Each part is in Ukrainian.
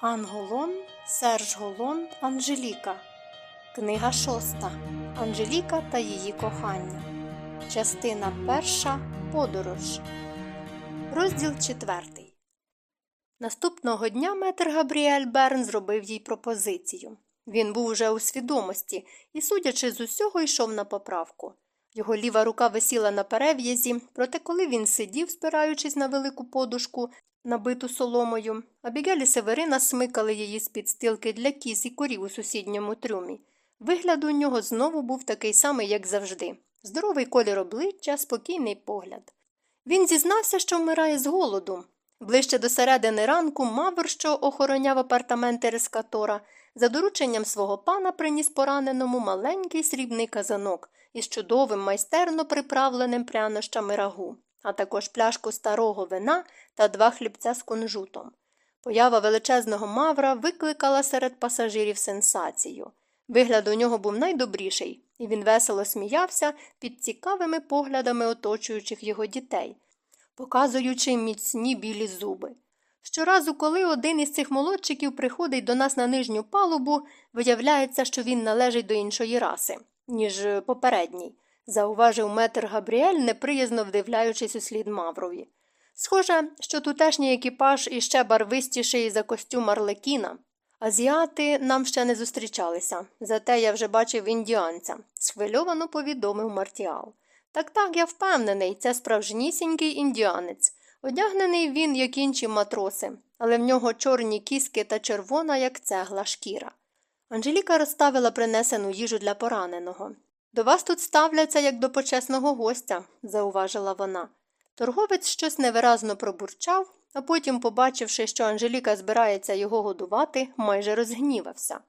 Анголон, Серж Голон, Анжеліка. Книга шоста. Анжеліка та її кохання. Частина перша. Подорож. Розділ четвертий. Наступного дня метр Габріель Берн зробив їй пропозицію. Він був уже у свідомості і, судячи з усього, йшов на поправку. Його ліва рука висіла на перев'язі, проте коли він сидів, спираючись на велику подушку, набиту соломою, Абігель і Северина смикали її з під стилки для кіз і корів у сусідньому трюмі. Вигляд у нього знову був такий самий, як завжди здоровий колір обличчя, спокійний погляд. Він зізнався, що вмирає з голоду. Ближче до середини ранку мавр, що охороняв апартаменти рескатора, за дорученням свого пана приніс пораненому маленький срібний казанок із чудовим майстерно приправленим прянощами рагу а також пляшку старого вина та два хлібця з кунжутом. Поява величезного мавра викликала серед пасажирів сенсацію. Вигляд у нього був найдобріший, і він весело сміявся під цікавими поглядами оточуючих його дітей, показуючи міцні білі зуби. Щоразу, коли один із цих молодчиків приходить до нас на нижню палубу, виявляється, що він належить до іншої раси, ніж попередній зауважив метр Габріель, неприязно вдивляючись у слід Маврові. Схоже, що тутешній екіпаж іще барвистіший за костюм Арлекіна. Азіати нам ще не зустрічалися, зате я вже бачив індіанця, схвильовано повідомив Мартіал. Так так, я впевнений, це справжнісінький індіанець. Одягнений він, як інші матроси, але в нього чорні кіски та червона, як цегла шкіра. Анжеліка розставила принесену їжу для пораненого. До вас тут ставляться, як до почесного гостя, зауважила вона. Торговець щось невиразно пробурчав, а потім, побачивши, що Анжеліка збирається його годувати, майже розгнівався.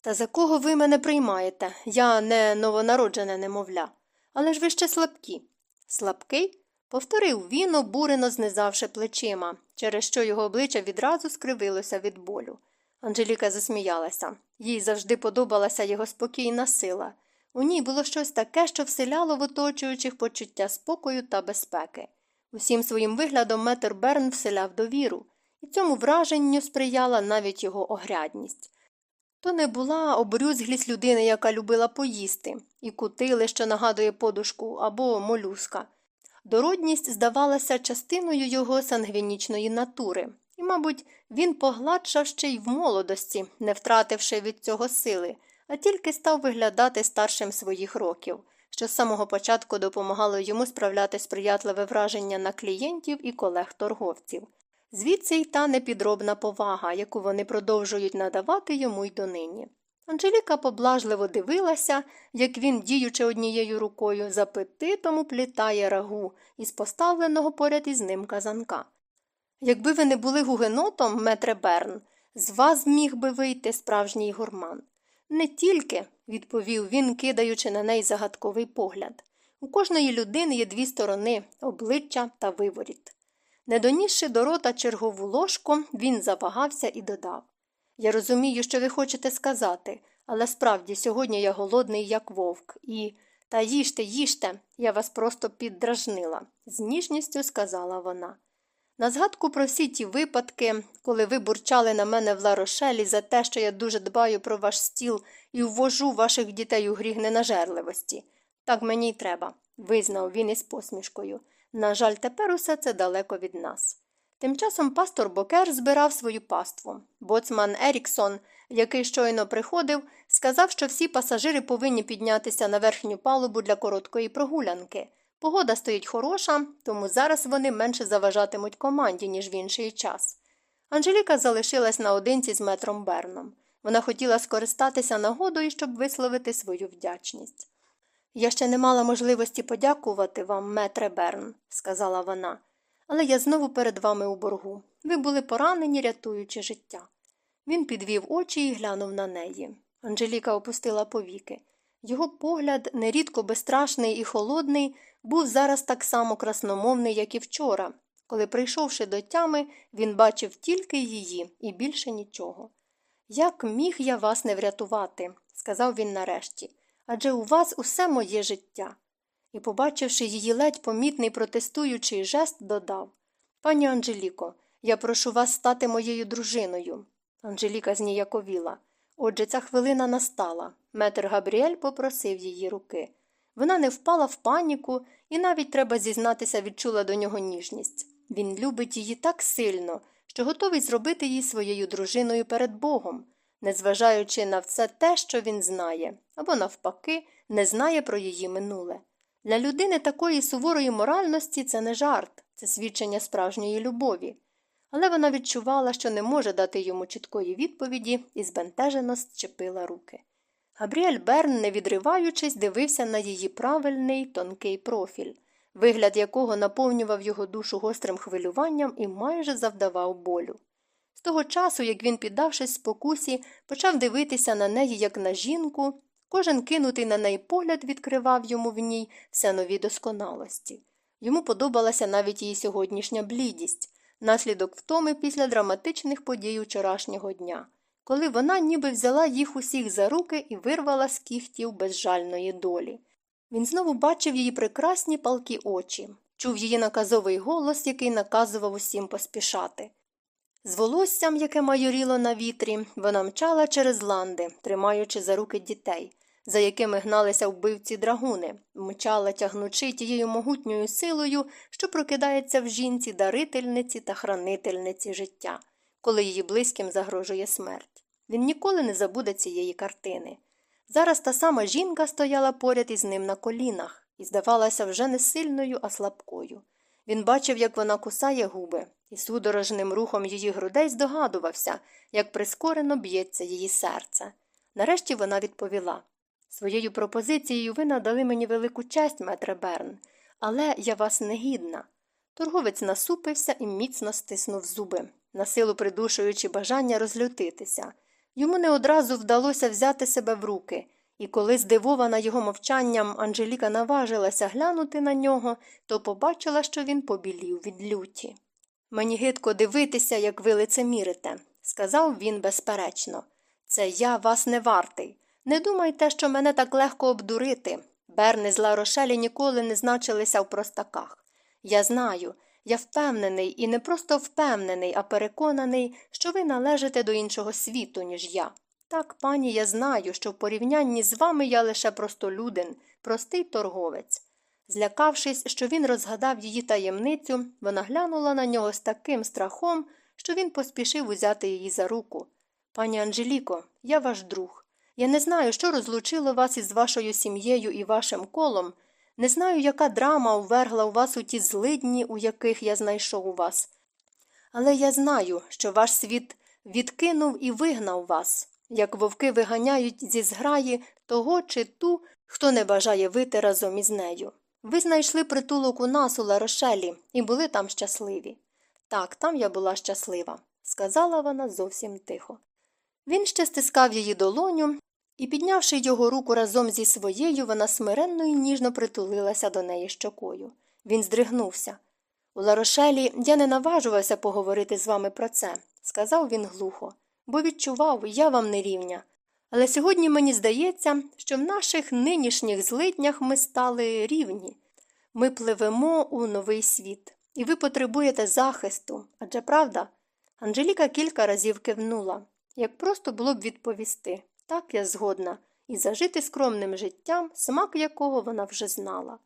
Та за кого ви мене приймаєте? Я не новонароджене немовля. Але ж ви ще слабкі. Слабкий? повторив він, обурено знизавши плечима, через що його обличчя відразу скривилося від болю. Анжеліка засміялася. Їй завжди подобалася його спокійна сила. У ній було щось таке, що вселяло в оточуючих почуття спокою та безпеки. Усім своїм виглядом метр Берн вселяв довіру, і цьому враженню сприяла навіть його огрядність. То не була обрюзглість людини, яка любила поїсти, і кутили, що нагадує подушку, або молюска. Дородність здавалася частиною його сангвінічної натури, і, мабуть, він погладшав ще й в молодості, не втративши від цього сили а тільки став виглядати старшим своїх років, що з самого початку допомагало йому справляти сприятливе враження на клієнтів і колег торговців. Звідси й та непідробна повага, яку вони продовжують надавати йому й донині. Анжеліка поблажливо дивилася, як він, діючи однією рукою, з апетитом уплітає рагу із поставленого поряд із ним казанка. Якби ви не були гугенотом, метре Берн, з вас міг би вийти справжній гурман. Не тільки, відповів він, кидаючи на неї загадковий погляд. У кожної людини є дві сторони обличчя та виворіт. Не донісши до рота чергову ложку, він завагався і додав Я розумію, що ви хочете сказати, але справді сьогодні я голодний, як вовк, і. Та їжте, їжте, я вас просто піддражнила, з ніжністю сказала вона. На згадку про всі ті випадки, коли ви бурчали на мене в ларошелі за те, що я дуже дбаю про ваш стіл і ввожу ваших дітей у гріх ненажерливості. Так мені й треба, визнав він із посмішкою. На жаль, тепер усе це далеко від нас. Тим часом пастор Бокер збирав свою паству. Боцман Еріксон, який щойно приходив, сказав, що всі пасажири повинні піднятися на верхню палубу для короткої прогулянки. Погода стоїть хороша, тому зараз вони менше заважатимуть команді, ніж в інший час. Анжеліка залишилась наодинці з метром Берном. Вона хотіла скористатися нагодою, щоб висловити свою вдячність. Я ще не мала можливості подякувати вам, метре Берн, сказала вона, але я знову перед вами у боргу. Ви були поранені, рятуючи життя. Він підвів очі і глянув на неї. Анжеліка опустила повіки. Його погляд, нерідко безстрашний і холодний, був зараз так само красномовний, як і вчора. Коли, прийшовши до тями, він бачив тільки її і більше нічого. Як міг я вас не врятувати, сказав він нарешті, адже у вас усе моє життя. І, побачивши її ледь помітний протестуючий жест, додав Пані Анжеліко, я прошу вас стати моєю дружиною. Анжеліка зніяковіла. Отже, ця хвилина настала. Метр Габріель попросив її руки. Вона не впала в паніку і навіть треба зізнатися, відчула до нього ніжність. Він любить її так сильно, що готовий зробити її своєю дружиною перед Богом, незважаючи на все те, що він знає, або, навпаки, не знає про її минуле. Для людини такої суворої моральності це не жарт, це свідчення справжньої любові. Але вона відчувала, що не може дати йому чіткої відповіді і збентежено зчепила руки. Габріель Берн, не відриваючись, дивився на її правильний тонкий профіль, вигляд якого наповнював його душу гострим хвилюванням і майже завдавав болю. З того часу, як він, піддавшись спокусі, почав дивитися на неї як на жінку, кожен кинутий на неї погляд відкривав йому в ній все нові досконалості. Йому подобалася навіть її сьогоднішня блідість, наслідок втоми після драматичних подій вчорашнього дня коли вона ніби взяла їх усіх за руки і вирвала з кіхтів безжальної долі. Він знову бачив її прекрасні палкі очі, чув її наказовий голос, який наказував усім поспішати. З волоссям, яке майоріло на вітрі, вона мчала через ланди, тримаючи за руки дітей, за якими гналися вбивці драгуни, мчала, тягнучи тією могутньою силою, що прокидається в жінці дарительниці та хранительниці життя, коли її близьким загрожує смерть. Він ніколи не забуде цієї картини. Зараз та сама жінка стояла поряд із ним на колінах і здавалася вже не сильною, а слабкою. Він бачив, як вона кусає губи, і судорожним рухом її грудей здогадувався, як прискорено б'ється її серце. Нарешті вона відповіла Своєю пропозицією ви надали мені велику честь, метре Берн, але я вас не гідна. Торговець насупився і міцно стиснув зуби, насилу придушуючи бажання розлютитися. Йому не одразу вдалося взяти себе в руки, і коли, здивована його мовчанням, Анжеліка наважилася глянути на нього, то побачила, що він побілів від люті. Мені гидко дивитися, як ви лицемірите, сказав він безперечно. Це я вас не вартий. Не думайте, що мене так легко обдурити. Берни з Ларошелі ніколи не значилися в простаках. Я знаю, я впевнений і не просто впевнений, а переконаний, що ви належите до іншого світу, ніж я. Так, пані, я знаю, що в порівнянні з вами я лише простолюдин, простий торговець. Злякавшись, що він розгадав її таємницю, вона глянула на нього з таким страхом, що він поспішив узяти її за руку. Пані Анжеліко, я ваш друг. Я не знаю, що розлучило вас із вашою сім'єю і вашим колом. Не знаю, яка драма ввергла у вас у ті злидні, у яких я знайшов вас. Але я знаю, що ваш світ відкинув і вигнав вас, як вовки виганяють зі зграї того чи ту, хто не бажає вити разом із нею. Ви знайшли притулок у нас у Ларошелі і були там щасливі. Так, там я була щаслива, сказала вона зовсім тихо. Він ще стискав її долоню, і, піднявши його руку разом зі своєю, вона смиренно і ніжно притулилася до неї щокою. Він здригнувся. У Ларошелі я не наважувався поговорити з вами про це, сказав він глухо, бо відчував, я вам не рівня. Але сьогодні мені здається, що в наших нинішніх злитнях ми стали рівні. Ми пливемо у новий світ, і ви потребуєте захисту. Адже правда? Анжеліка кілька разів кивнула, як просто було б відповісти. Так я згодна, і зажити скромним життям, смак якого вона вже знала.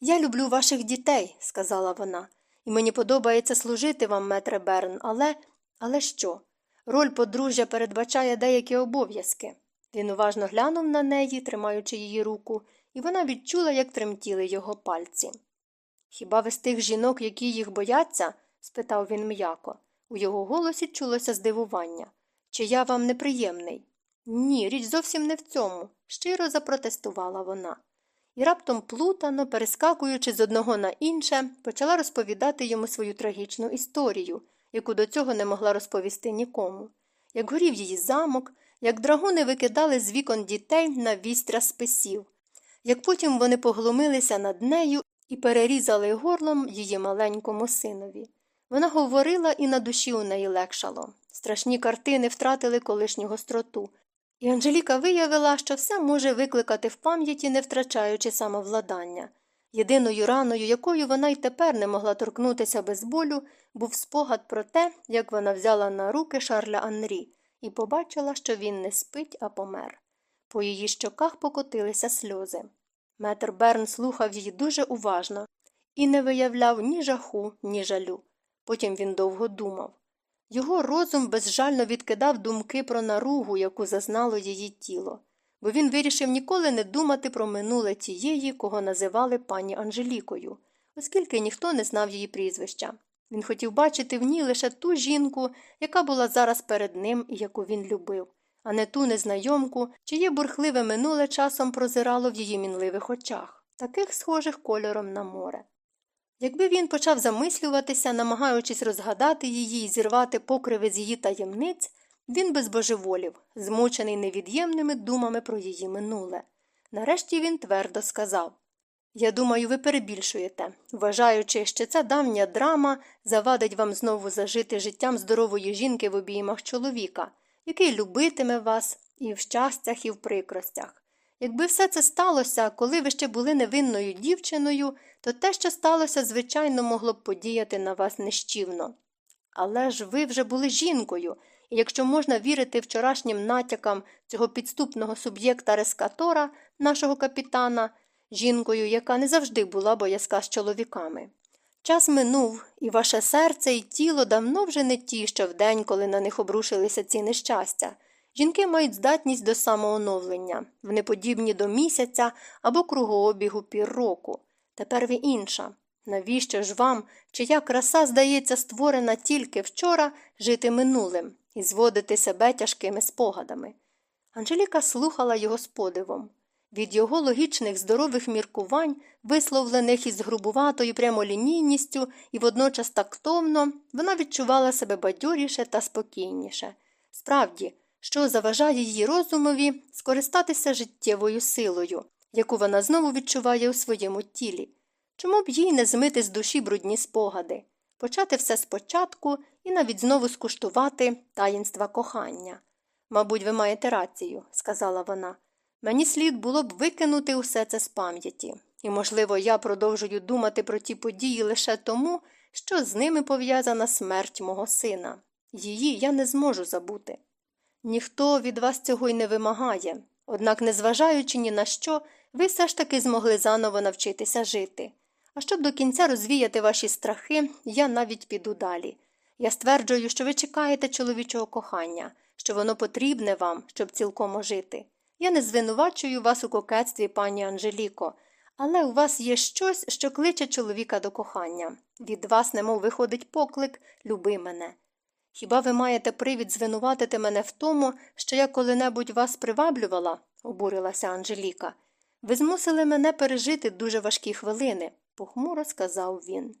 Я люблю ваших дітей, сказала вона, і мені подобається служити вам, метре Берн, але. але що? Роль подружжя передбачає деякі обов'язки. Він уважно глянув на неї, тримаючи її руку, і вона відчула, як тремтіли його пальці. Хіба ви з тих жінок, які їх бояться? спитав він м'яко. У його голосі чулося здивування. Чи я вам неприємний? Ні, річ зовсім не в цьому, щиро запротестувала вона. І раптом плутано, перескакуючи з одного на інше, почала розповідати йому свою трагічну історію, яку до цього не могла розповісти нікому. Як горів її замок, як драгуни викидали з вікон дітей на вістря списів, як потім вони поглумилися над нею і перерізали горлом її маленькому синові. Вона говорила, і на душі у неї легшало. Страшні картини втратили колишню гостроту. І Анжеліка виявила, що все може викликати в пам'яті, не втрачаючи самовладання. Єдиною раною, якою вона й тепер не могла торкнутися без болю, був спогад про те, як вона взяла на руки Шарля Анрі і побачила, що він не спить, а помер. По її щоках покотилися сльози. Метр Берн слухав її дуже уважно і не виявляв ні жаху, ні жалю. Потім він довго думав. Його розум безжально відкидав думки про наругу, яку зазнало її тіло, бо він вирішив ніколи не думати про минуле тієї, кого називали пані Анжелікою, оскільки ніхто не знав її прізвища. Він хотів бачити в ній лише ту жінку, яка була зараз перед ним і яку він любив, а не ту незнайомку, чиє бурхливе минуле часом прозирало в її мінливих очах, таких схожих кольором на море. Якби він почав замислюватися, намагаючись розгадати її і зірвати покриви з її таємниць, він би збожеволів, змучений невід'ємними думами про її минуле. Нарешті він твердо сказав Я думаю, ви перебільшуєте, вважаючи, що ця давня драма завадить вам знову зажити життям здорової жінки в обіймах чоловіка, який любитиме вас і в щастях, і в прикростях. Якби все це сталося, коли ви ще були невинною дівчиною, то те, що сталося, звичайно, могло б подіяти на вас нещівно. Але ж ви вже були жінкою, і якщо можна вірити вчорашнім натякам цього підступного суб'єкта рескатора, нашого капітана, жінкою, яка не завжди була боязка з чоловіками. Час минув, і ваше серце і тіло давно вже не ті, що в день, коли на них обрушилися ці нещастя. Жінки мають здатність до самооновлення, вони подібні до місяця або кругообігу півроку. Тепер ви інша. Навіщо ж вам, чия краса, здається, створена тільки вчора, жити минулим і зводити себе тяжкими спогадами? Анжеліка слухала його з подивом. Від його логічних здорових міркувань, висловлених із грубуватою прямолінійністю і водночас тактовно, вона відчувала себе бадьоріше та спокійніше. Справді, що заважає її розумові скористатися життєвою силою, яку вона знову відчуває у своєму тілі. Чому б їй не змити з душі брудні спогади, почати все спочатку і навіть знову скуштувати таїнства кохання? Мабуть, ви маєте рацію, сказала вона. Мені слід було б викинути усе це з пам'яті, і, можливо, я продовжую думати про ті події лише тому, що з ними пов'язана смерть мого сина. Її я не зможу забути. Ніхто від вас цього й не вимагає, однак, незважаючи ні на що, ви все ж таки змогли заново навчитися жити. А щоб до кінця розвіяти ваші страхи, я навіть піду далі. Я стверджую, що ви чекаєте чоловічого кохання, що воно потрібне вам, щоб цілком ожити. Я не звинувачую вас у кокетстві, пані Анжеліко, але у вас є щось, що кличе чоловіка до кохання. Від вас, немов виходить поклик, люби мене. Хіба ви маєте привід звинуватити мене в тому, що я коли-небудь вас приваблювала? обурилася Анжеліка. Ви змусили мене пережити дуже важкі хвилини, похмуро сказав він.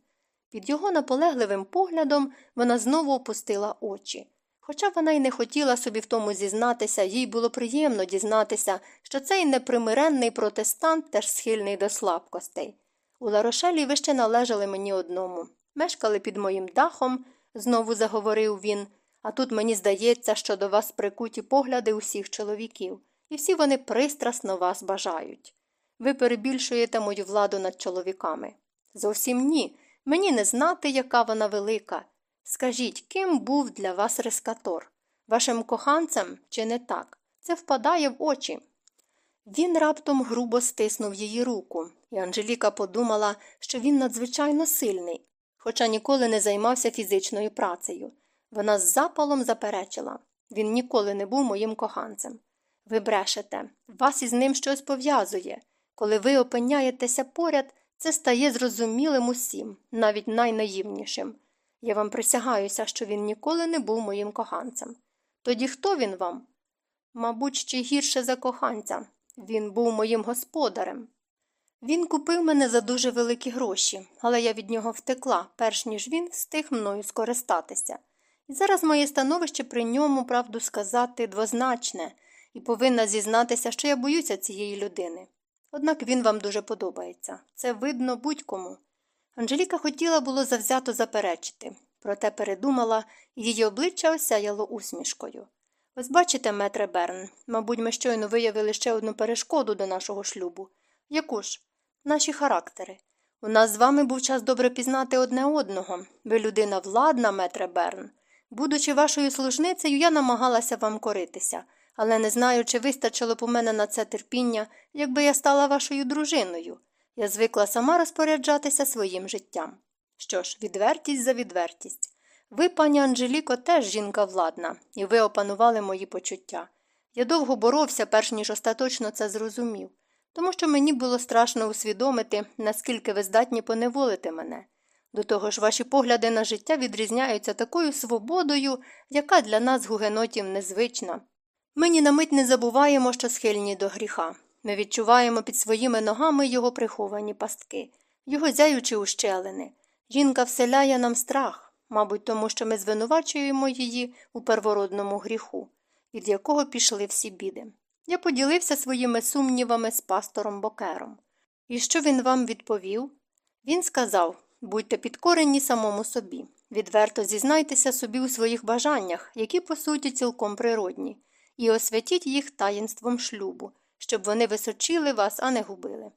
Під його наполегливим поглядом вона знову опустила очі. Хоча вона й не хотіла собі в тому зізнатися, їй було приємно дізнатися, що цей непримиренний протестант теж схильний до слабкостей. У Ларошелі ви ще належали мені одному, мешкали під моїм дахом знову заговорив він, а тут мені здається, що до вас прикуті погляди усіх чоловіків, і всі вони пристрасно вас бажають. Ви перебільшуєте мою владу над чоловіками. Зовсім ні. Мені не знати, яка вона велика. Скажіть, ким був для вас рескатор? Вашим коханцем чи не так? Це впадає в очі. Він раптом грубо стиснув її руку, і Анжеліка подумала, що він надзвичайно сильний, хоча ніколи не займався фізичною працею. Вона з запалом заперечила він ніколи не був моїм коханцем. Ви брешете, вас із ним щось пов'язує. Коли ви опиняєтеся поряд, це стає зрозумілим усім, навіть найнаївнішим. Я вам присягаюся, що він ніколи не був моїм коханцем. Тоді хто він вам? Мабуть, ще гірше за коханця. Він був моїм господарем. Він купив мене за дуже великі гроші, але я від нього втекла, перш ніж він встиг мною скористатися. І зараз моє становище при ньому, правду сказати, двозначне, і повинна зізнатися, що я боюся цієї людини. Однак він вам дуже подобається. Це видно будь-кому. Анжеліка хотіла було завзято заперечити, проте передумала, і її обличчя осяяло усмішкою. Ось бачите, метре Берн, мабуть, ми щойно виявили ще одну перешкоду до нашого шлюбу. Яку ж? Наші характери. У нас з вами був час добре пізнати одне одного. Ви людина владна, метре Берн. Будучи вашою служницею, я намагалася вам коритися, але не знаю, чи вистачило б у мене на це терпіння, якби я стала вашою дружиною. Я звикла сама розпоряджатися своїм життям. Що ж, відвертість за відвертість. Ви, пані Анжеліко, теж жінка владна, і ви опанували мої почуття. Я довго боровся, перш ніж остаточно це зрозумів, тому що мені було страшно усвідомити, наскільки ви здатні поневолити мене. До того ж, ваші погляди на життя відрізняються такою свободою, яка для нас, гугенотів, незвична. Ми ні на мить не забуваємо, що схильні до гріха. Ми відчуваємо під своїми ногами його приховані пастки, його зяючі ущелини. Жінка вселяє нам страх, мабуть, тому що ми звинувачуємо її у первородному гріху, від якого пішли всі біди. Я поділився своїми сумнівами з пастором Бокером. І що він вам відповів? Він сказав будьте підкорені самому собі, відверто зізнайтеся собі у своїх бажаннях, які, по суті, цілком природні, і освятіть їх таїнством шлюбу, щоб вони височили вас, а не губили.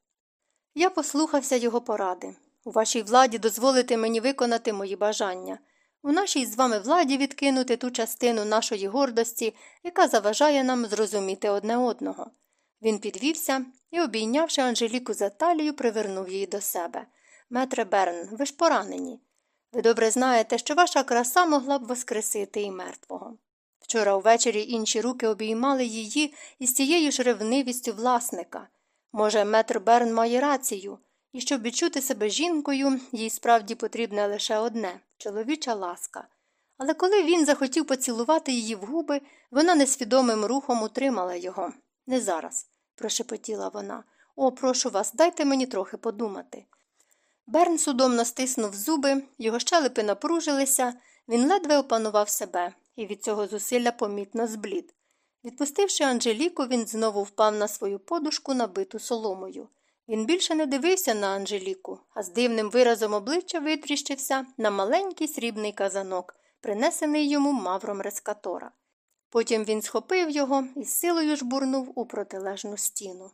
Я послухався його поради. У вашій владі дозволити мені виконати мої бажання, у нашій з вами владі відкинути ту частину нашої гордості, яка заважає нам зрозуміти одне одного. Він підвівся і, обійнявши Анжеліку за талію, привернув її до себе. Метре Берн, ви ж поранені. Ви добре знаєте, що ваша краса могла б воскресити і мертвого. Вчора увечері інші руки обіймали її із тією ж ревнивістю власника. Може, метр Берн має рацію, і щоб відчути себе жінкою, їй справді потрібне лише одне чоловіча ласка. Але коли він захотів поцілувати її в губи, вона несвідомим рухом утримала його. Не зараз, прошепотіла вона. О, прошу вас, дайте мені трохи подумати. Берн судомно стиснув зуби, його щелепи напружилися, він ледве опанував себе, і від цього зусилля помітно зблід. Відпустивши Анжеліку, він знову впав на свою подушку, набиту соломою. Він більше не дивився на Анжеліку, а з дивним виразом обличчя витріщився на маленький срібний казанок, принесений йому мавром рескатора. Потім він схопив його і з силою жбурнув у протилежну стіну.